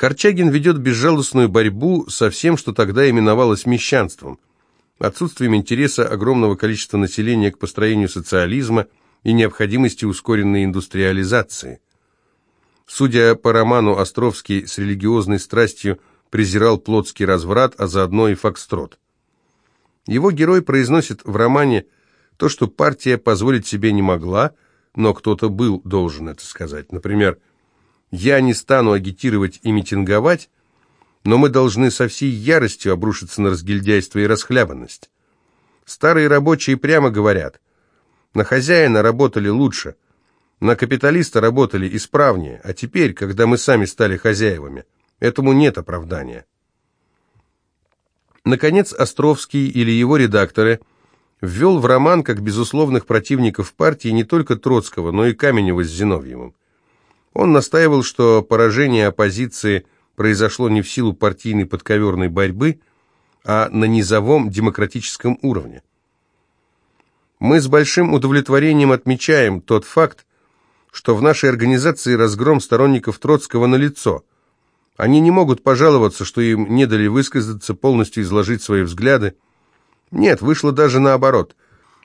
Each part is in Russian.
Корчагин ведет безжалостную борьбу со всем, что тогда именовалось мещанством. Отсутствием интереса огромного количества населения к построению социализма и необходимости ускоренной индустриализации. Судя по роману, Островский с религиозной страстью презирал плотский разврат, а заодно и фокстрот. Его герой произносит в романе то, что партия позволить себе не могла, но кто-то был должен это сказать. Например, «Я не стану агитировать и митинговать, но мы должны со всей яростью обрушиться на разгильдяйство и расхлябанность». Старые рабочие прямо говорят, на хозяина работали лучше, на капиталиста работали исправнее, а теперь, когда мы сами стали хозяевами, этому нет оправдания. Наконец, Островский или его редакторы ввел в роман как безусловных противников партии не только Троцкого, но и Каменева с Зиновьевым. Он настаивал, что поражение оппозиции произошло не в силу партийной подковерной борьбы, а на низовом демократическом уровне. Мы с большим удовлетворением отмечаем тот факт, что в нашей организации разгром сторонников Троцкого налицо. Они не могут пожаловаться, что им не дали высказаться, полностью изложить свои взгляды. Нет, вышло даже наоборот.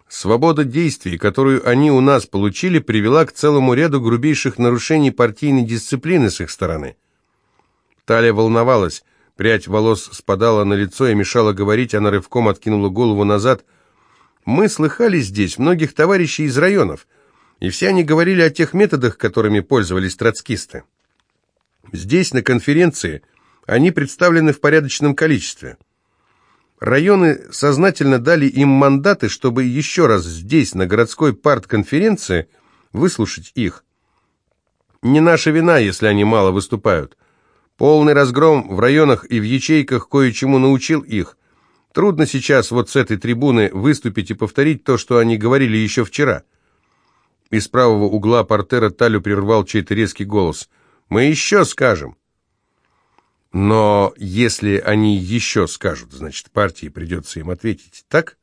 Свобода действий, которую они у нас получили, привела к целому ряду грубейших нарушений партийной дисциплины с их стороны. Талия волновалась, прядь волос спадала на лицо и мешала говорить, она рывком откинула голову назад. «Мы слыхали здесь многих товарищей из районов, и все они говорили о тех методах, которыми пользовались троцкисты. Здесь, на конференции, они представлены в порядочном количестве. Районы сознательно дали им мандаты, чтобы еще раз здесь, на городской партконференции, выслушать их. Не наша вина, если они мало выступают. Полный разгром в районах и в ячейках кое-чему научил их. Трудно сейчас вот с этой трибуны выступить и повторить то, что они говорили еще вчера. Из правого угла портера Талю прервал чей-то резкий голос. «Мы еще скажем!» Но если они еще скажут, значит, партии придется им ответить, так?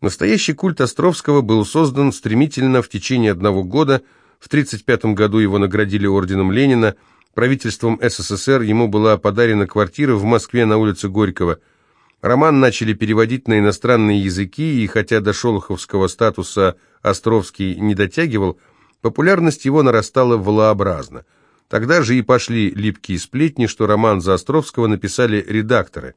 Настоящий культ Островского был создан стремительно в течение одного года. В 1935 году его наградили орденом Ленина. Правительством СССР ему была подарена квартира в Москве на улице Горького – Роман начали переводить на иностранные языки, и хотя до шолоховского статуса Островский не дотягивал, популярность его нарастала волообразно. Тогда же и пошли липкие сплетни, что роман за Островского написали редакторы.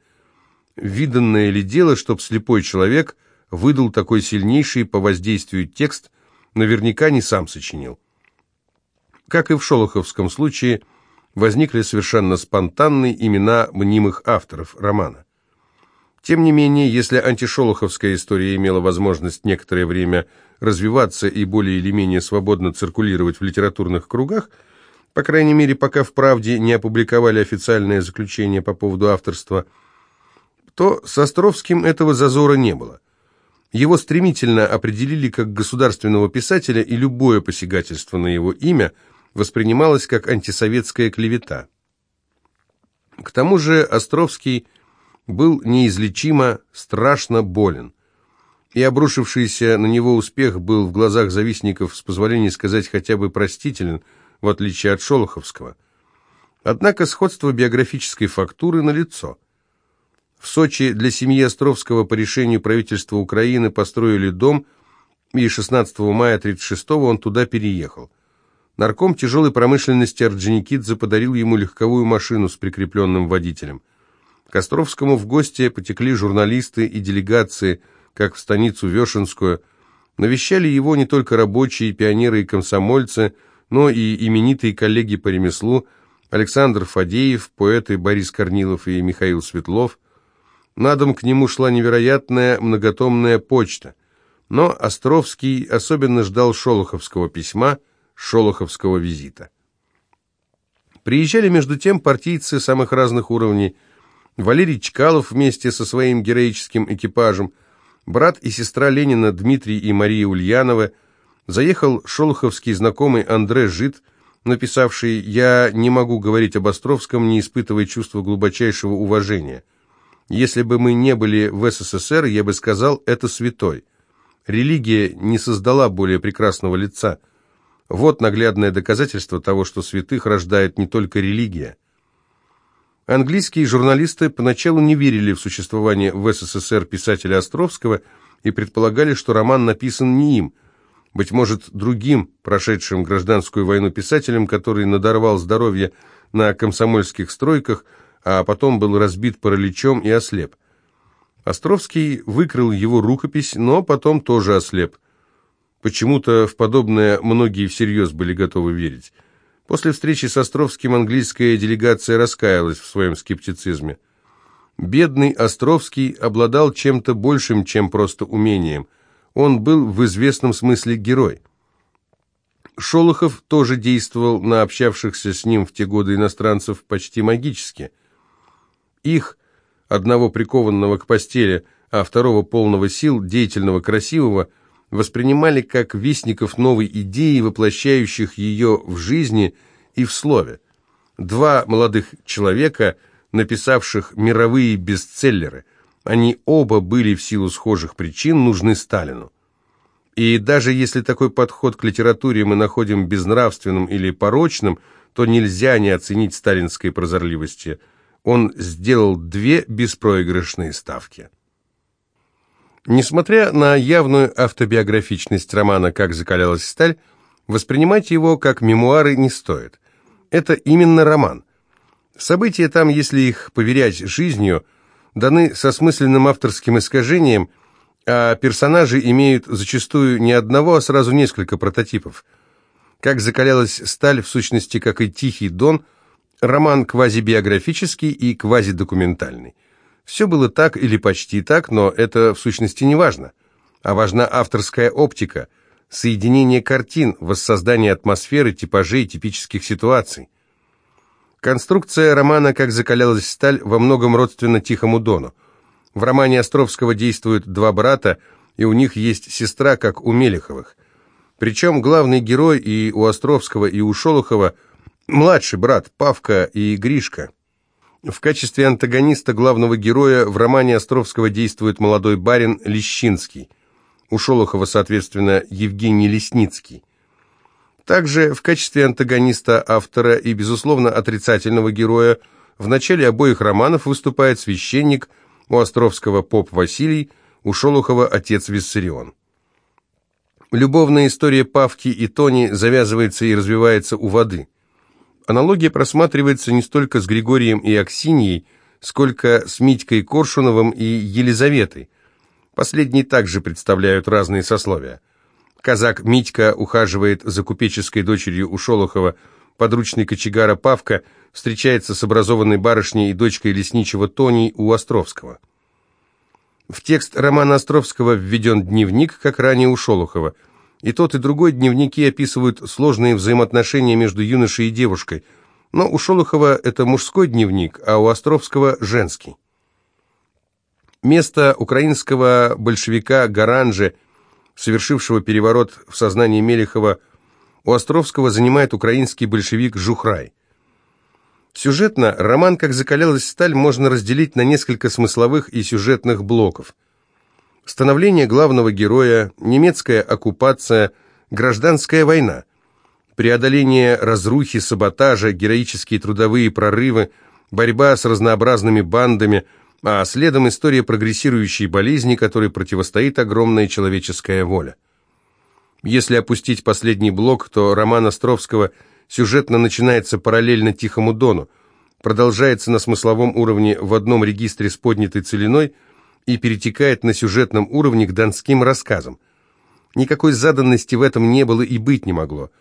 Виданное ли дело, чтоб слепой человек выдал такой сильнейший по воздействию текст, наверняка не сам сочинил. Как и в шолоховском случае, возникли совершенно спонтанные имена мнимых авторов романа. Тем не менее, если антишолоховская история имела возможность некоторое время развиваться и более или менее свободно циркулировать в литературных кругах, по крайней мере, пока в «Правде» не опубликовали официальное заключение по поводу авторства, то с Островским этого зазора не было. Его стремительно определили как государственного писателя, и любое посягательство на его имя воспринималось как антисоветская клевета. К тому же Островский – был неизлечимо, страшно болен. И обрушившийся на него успех был в глазах завистников, с позволения сказать, хотя бы простителен, в отличие от Шолоховского. Однако сходство биографической фактуры налицо. В Сочи для семьи Островского по решению правительства Украины построили дом, и 16 мая 1936 он туда переехал. Нарком тяжелой промышленности Орджоникидзе подарил ему легковую машину с прикрепленным водителем. К Островскому в гости потекли журналисты и делегации, как в станицу Вешенскую. Навещали его не только рабочие, пионеры и комсомольцы, но и именитые коллеги по ремеслу Александр Фадеев, поэты Борис Корнилов и Михаил Светлов. На дом к нему шла невероятная многотомная почта. Но Островский особенно ждал шолоховского письма, шолоховского визита. Приезжали между тем партийцы самых разных уровней – Валерий Чкалов вместе со своим героическим экипажем, брат и сестра Ленина Дмитрий и Мария Ульянова, заехал шолоховский знакомый Андре Жид, написавший «Я не могу говорить об Островском, не испытывая чувства глубочайшего уважения. Если бы мы не были в СССР, я бы сказал, это святой. Религия не создала более прекрасного лица. Вот наглядное доказательство того, что святых рождает не только религия». Английские журналисты поначалу не верили в существование в СССР писателя Островского и предполагали, что роман написан не им, быть может, другим, прошедшим гражданскую войну писателем, который надорвал здоровье на комсомольских стройках, а потом был разбит параличом и ослеп. Островский выкрал его рукопись, но потом тоже ослеп. Почему-то в подобное многие всерьез были готовы верить. После встречи с Островским английская делегация раскаялась в своем скептицизме. Бедный Островский обладал чем-то большим, чем просто умением. Он был в известном смысле герой. Шолохов тоже действовал на общавшихся с ним в те годы иностранцев почти магически. Их, одного прикованного к постели, а второго полного сил, деятельного, красивого – воспринимали как вестников новой идеи, воплощающих ее в жизни и в слове. Два молодых человека, написавших мировые бестселлеры, они оба были в силу схожих причин нужны Сталину. И даже если такой подход к литературе мы находим безнравственным или порочным, то нельзя не оценить сталинской прозорливости. Он сделал две беспроигрышные ставки. Несмотря на явную автобиографичность романа «Как закалялась сталь», воспринимать его как мемуары не стоит. Это именно роман. События там, если их поверять жизнью, даны со смысленным авторским искажением, а персонажи имеют зачастую не одного, а сразу несколько прототипов. «Как закалялась сталь» в сущности, как и «Тихий дон», роман квазибиографический и квазидокументальный. Все было так или почти так, но это в сущности не важно. А важна авторская оптика, соединение картин, воссоздание атмосферы, типажей, типических ситуаций. Конструкция романа «Как закалялась сталь» во многом родственна Тихому Дону. В романе Островского действуют два брата, и у них есть сестра, как у Мелеховых. Причем главный герой и у Островского, и у Шолохова – младший брат Павка и Гришка – в качестве антагониста главного героя в романе Островского действует молодой барин Лещинский. У Шолохова, соответственно, Евгений Лесницкий. Также в качестве антагониста автора и, безусловно, отрицательного героя в начале обоих романов выступает священник, у Островского поп Василий, у Шолохова отец Виссарион. Любовная история Павки и Тони завязывается и развивается у воды – Аналогия просматривается не столько с Григорием и Аксиньей, сколько с Митькой Коршуновым и Елизаветой. Последние также представляют разные сословия. Казак Митька ухаживает за купеческой дочерью у Шолохова, подручный кочегара Павка встречается с образованной барышней и дочкой лесничего Тоней у Островского. В текст романа Островского введен дневник, как ранее у Шолохова – и тот, и другой дневники описывают сложные взаимоотношения между юношей и девушкой, но у Шолохова это мужской дневник, а у Островского – женский. Место украинского большевика Гаранжи, совершившего переворот в сознании Мелехова, у Островского занимает украинский большевик Жухрай. Сюжетно роман «Как закалялась сталь» можно разделить на несколько смысловых и сюжетных блоков – становление главного героя, немецкая оккупация, гражданская война, преодоление разрухи, саботажа, героические трудовые прорывы, борьба с разнообразными бандами, а следом история прогрессирующей болезни, которой противостоит огромная человеческая воля. Если опустить последний блок, то роман Островского сюжетно начинается параллельно Тихому Дону, продолжается на смысловом уровне в одном регистре с поднятой целиной – и перетекает на сюжетном уровне к донским рассказам. Никакой заданности в этом не было и быть не могло.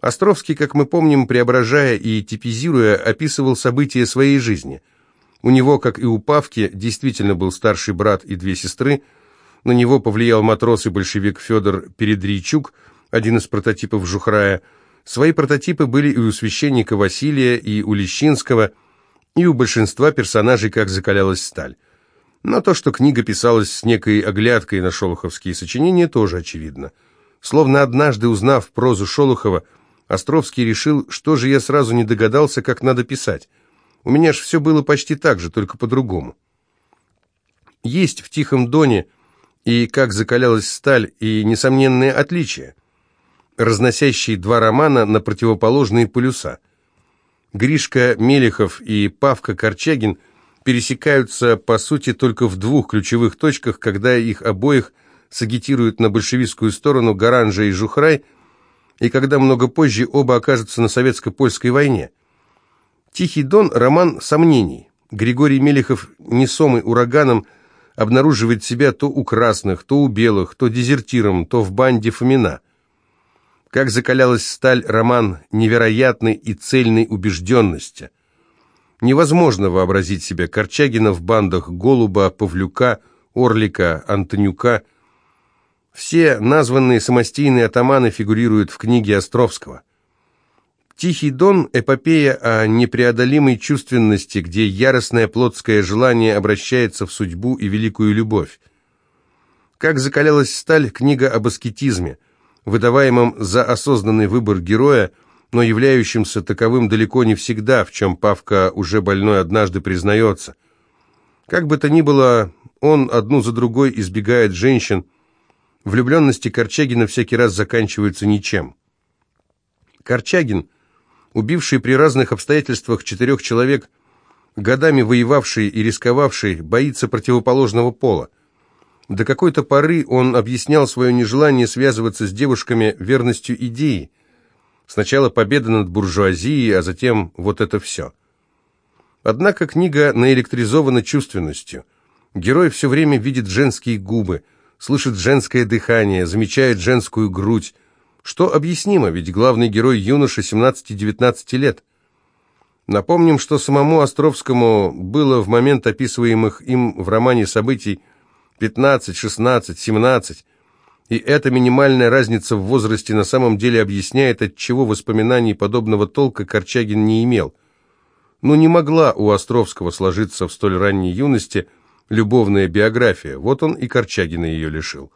Островский, как мы помним, преображая и типизируя, описывал события своей жизни. У него, как и у Павки, действительно был старший брат и две сестры. На него повлиял матрос и большевик Федор Передрийчук, один из прототипов Жухрая. Свои прототипы были и у священника Василия, и у Лещинского, и у большинства персонажей, как закалялась сталь. Но то, что книга писалась с некой оглядкой на шолоховские сочинения, тоже очевидно. Словно однажды узнав прозу Шолохова, Островский решил, что же я сразу не догадался, как надо писать. У меня ж все было почти так же, только по-другому. Есть в «Тихом доне» и «Как закалялась сталь» и несомненные отличия, разносящие два романа на противоположные полюса. Гришка Мелехов и Павка Корчагин пересекаются, по сути, только в двух ключевых точках, когда их обоих сагитируют на большевистскую сторону Гаранжа и Жухрай, и когда много позже оба окажутся на советско-польской войне. «Тихий дон» – роман сомнений. Григорий Мелехов, несомый ураганом, обнаруживает себя то у красных, то у белых, то дезертиром, то в банде Фомина. Как закалялась сталь роман невероятной и цельной убежденности. Невозможно вообразить себе Корчагина в бандах Голуба, Павлюка, Орлика, Антонюка. Все названные самостийные атаманы фигурируют в книге Островского. «Тихий дон» – эпопея о непреодолимой чувственности, где яростное плотское желание обращается в судьбу и великую любовь. Как закалялась сталь – книга об аскетизме, выдаваемом за осознанный выбор героя, но являющимся таковым далеко не всегда, в чем Павка уже больной однажды признается. Как бы то ни было, он одну за другой избегает женщин. Влюбленности Корчагина всякий раз заканчиваются ничем. Корчагин – убивший при разных обстоятельствах четырех человек, годами воевавший и рисковавший, боится противоположного пола. До какой-то поры он объяснял свое нежелание связываться с девушками верностью идеи. Сначала победа над буржуазией, а затем вот это все. Однако книга наэлектризована чувственностью. Герой все время видит женские губы, слышит женское дыхание, замечает женскую грудь, что объяснимо, ведь главный герой юноша 17-19 лет. Напомним, что самому Островскому было в момент описываемых им в романе событий 15, 16, 17, и эта минимальная разница в возрасте на самом деле объясняет, от чего воспоминаний подобного толка Корчагин не имел. Но не могла у Островского сложиться в столь ранней юности любовная биография, вот он и Корчагина ее лишил.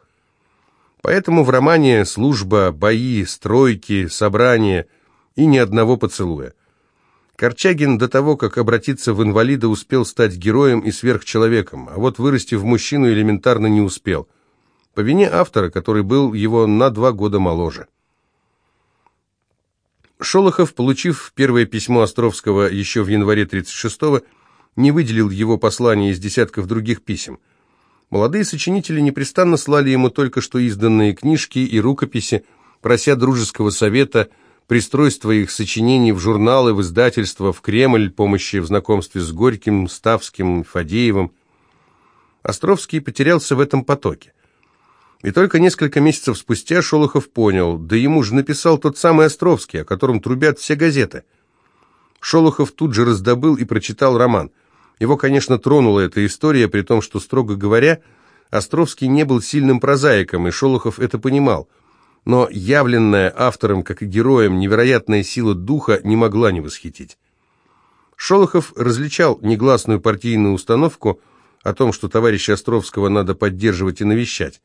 Поэтому в романе служба, бои, стройки, собрания и ни одного поцелуя. Корчагин до того, как обратиться в инвалида, успел стать героем и сверхчеловеком, а вот вырасти в мужчину элементарно не успел. По вине автора, который был его на два года моложе. Шолохов, получив первое письмо Островского еще в январе 36-го, не выделил его послание из десятков других писем – Молодые сочинители непрестанно слали ему только что изданные книжки и рукописи, прося дружеского совета, пристройства их сочинений в журналы, в издательства, в Кремль, помощи в знакомстве с Горьким, Ставским, Фадеевым. Островский потерялся в этом потоке. И только несколько месяцев спустя Шолохов понял, да ему же написал тот самый Островский, о котором трубят все газеты. Шолохов тут же раздобыл и прочитал роман – его, конечно, тронула эта история, при том, что, строго говоря, Островский не был сильным прозаиком, и Шолохов это понимал. Но явленная автором, как и героем, невероятная сила духа не могла не восхитить. Шолохов различал негласную партийную установку о том, что товарища Островского надо поддерживать и навещать.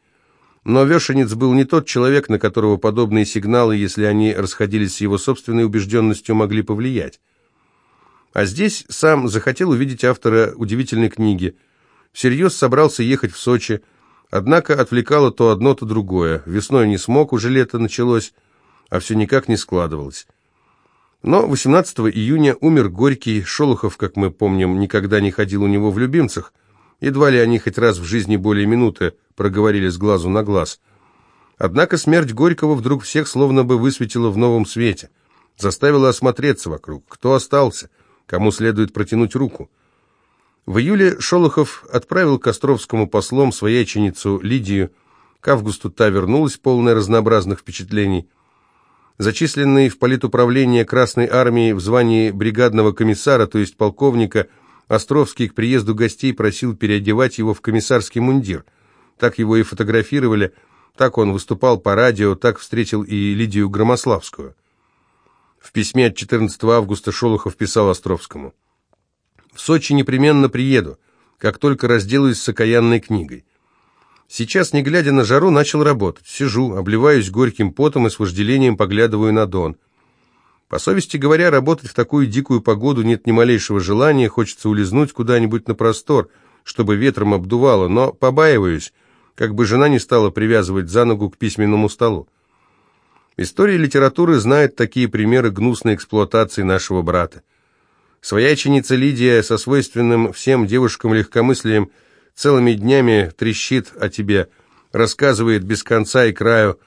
Но Вешенец был не тот человек, на которого подобные сигналы, если они расходились с его собственной убежденностью, могли повлиять. А здесь сам захотел увидеть автора удивительной книги. Всерьез собрался ехать в Сочи, однако отвлекало то одно, то другое. Весной не смог, уже лето началось, а все никак не складывалось. Но 18 июня умер Горький, Шолохов, как мы помним, никогда не ходил у него в любимцах. Едва ли они хоть раз в жизни более минуты проговорили с глазу на глаз. Однако смерть Горького вдруг всех словно бы высветила в новом свете. Заставила осмотреться вокруг. Кто остался? Кому следует протянуть руку. В июле Шолохов отправил к Островскому послом свояченицу Лидию. К августу та вернулась, полная разнообразных впечатлений. Зачисленный в политуправление Красной Армии в звании бригадного комиссара, то есть полковника, Островский к приезду гостей просил переодевать его в комиссарский мундир. Так его и фотографировали, так он выступал по радио, так встретил и Лидию Громославскую. В письме от 14 августа Шолохов писал Островскому. «В Сочи непременно приеду, как только разделаюсь с окаянной книгой. Сейчас, не глядя на жару, начал работать. Сижу, обливаюсь горьким потом и с вожделением поглядываю на Дон. По совести говоря, работать в такую дикую погоду нет ни малейшего желания, хочется улизнуть куда-нибудь на простор, чтобы ветром обдувало, но побаиваюсь, как бы жена не стала привязывать за ногу к письменному столу. История литературы знает такие примеры гнусной эксплуатации нашего брата. Свояченица Лидия со свойственным всем девушкам легкомыслием целыми днями трещит о тебе, рассказывает без конца и краю,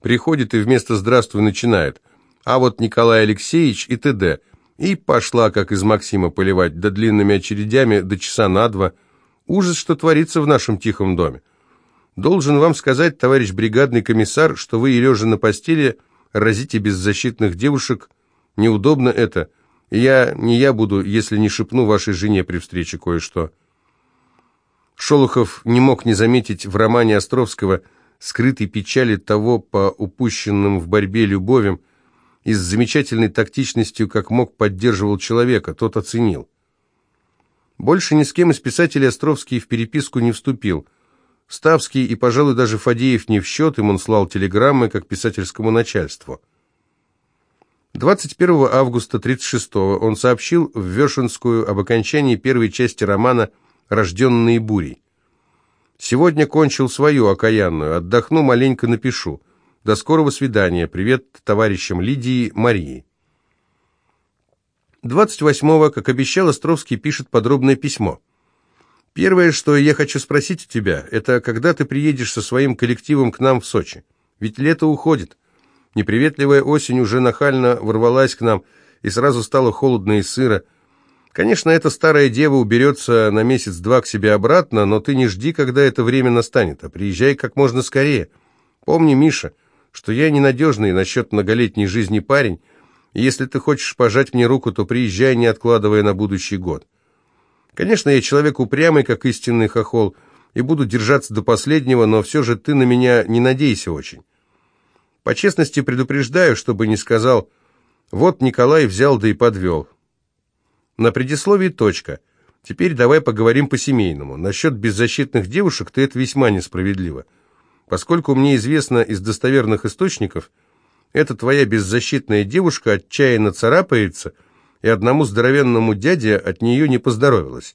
приходит и вместо «здравствуй» начинает. А вот Николай Алексеевич и т.д. И пошла, как из Максима, поливать, да длинными очередями, до часа на два. Ужас, что творится в нашем тихом доме. Должен вам сказать, товарищ бригадный комиссар, что вы лежа на постели разите беззащитных девушек. Неудобно это. Я не я буду, если не шепну вашей жене при встрече кое-что. Шолохов не мог не заметить в романе Островского скрытой печали того по упущенным в борьбе любовям, и с замечательной тактичностью, как мог, поддерживал человека, тот оценил. Больше ни с кем из писателей Островский в переписку не вступил. Ставский и, пожалуй, даже Фадеев не в счет, им он слал телеграммы как писательскому начальству. 21 августа 36 он сообщил в Вешенскую об окончании первой части романа «Рожденные бурей». «Сегодня кончил свою окаянную, отдохну, маленько напишу». До скорого свидания. Привет товарищам Лидии, Марии. 28-го, как обещал, Островский пишет подробное письмо. Первое, что я хочу спросить у тебя, это когда ты приедешь со своим коллективом к нам в Сочи? Ведь лето уходит. Неприветливая осень уже нахально ворвалась к нам, и сразу стало холодно и сыро. Конечно, эта старая дева уберется на месяц-два к себе обратно, но ты не жди, когда это время настанет, а приезжай как можно скорее. Помни, Миша, что я ненадежный насчет многолетней жизни парень, и если ты хочешь пожать мне руку, то приезжай, не откладывая на будущий год. Конечно, я человек упрямый, как истинный хохол, и буду держаться до последнего, но все же ты на меня не надейся очень. По честности предупреждаю, чтобы не сказал «Вот Николай взял да и подвел». На предисловии точка. Теперь давай поговорим по-семейному. Насчет беззащитных девушек ты это весьма несправедливо. Поскольку мне известно из достоверных источников, эта твоя беззащитная девушка отчаянно царапается, и одному здоровенному дяде от нее не поздоровилось.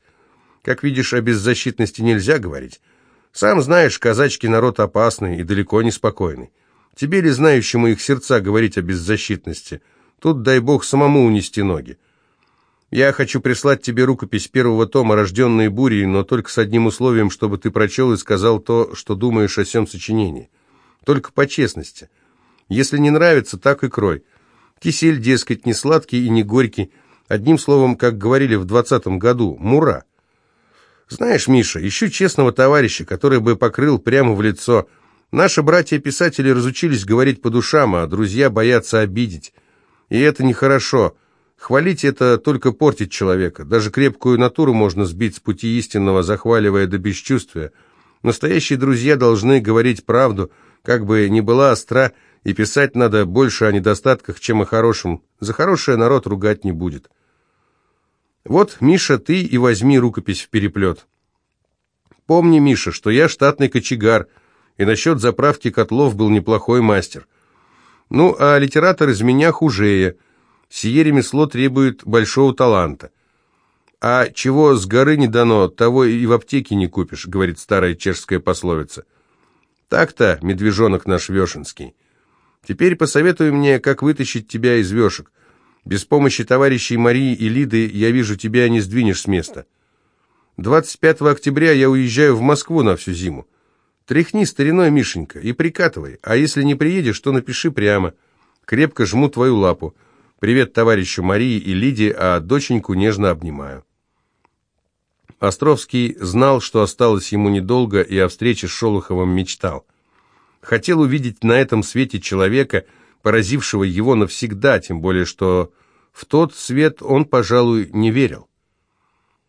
Как видишь, о беззащитности нельзя говорить. Сам знаешь, казачки народ опасный и далеко не спокойный. Тебе ли, знающему их сердца, говорить о беззащитности? Тут, дай бог, самому унести ноги. Я хочу прислать тебе рукопись первого тома «Рожденные бурей», но только с одним условием, чтобы ты прочел и сказал то, что думаешь о всем сочинении. Только по честности. Если не нравится, так и крой. Кисель, дескать, не сладкий и не горький. Одним словом, как говорили в двадцатом году, мура. Знаешь, Миша, ищу честного товарища, который бы покрыл прямо в лицо. Наши братья-писатели разучились говорить по душам, а друзья боятся обидеть. И это нехорошо. Хвалить это только портить человека. Даже крепкую натуру можно сбить с пути истинного, захваливая до бесчувствия. Настоящие друзья должны говорить правду, как бы ни была остра, и писать надо больше о недостатках, чем о хорошем. За хорошее народ ругать не будет. Вот, Миша, ты и возьми рукопись в переплет. Помни, Миша, что я штатный кочегар, и насчет заправки котлов был неплохой мастер. Ну, а литератор из меня хужее – Сие ремесло требует большого таланта. «А чего с горы не дано, того и в аптеке не купишь», — говорит старая чешская пословица. «Так-то, медвежонок наш Вешенский. Теперь посоветуй мне, как вытащить тебя из вешек. Без помощи товарищей Марии и Лиды я вижу, тебя не сдвинешь с места. 25 октября я уезжаю в Москву на всю зиму. Тряхни стариной, Мишенька, и прикатывай, а если не приедешь, то напиши прямо. Крепко жму твою лапу». Привет товарищу Марии и Лиде, а доченьку нежно обнимаю. Островский знал, что осталось ему недолго, и о встрече с Шолоховым мечтал. Хотел увидеть на этом свете человека, поразившего его навсегда, тем более что в тот свет он, пожалуй, не верил.